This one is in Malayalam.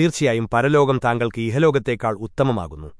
തീർച്ചയായും പരലോകം താങ്കൾക്ക് ഇഹലോകത്തേക്കാൾ ഉത്തമമാകുന്നു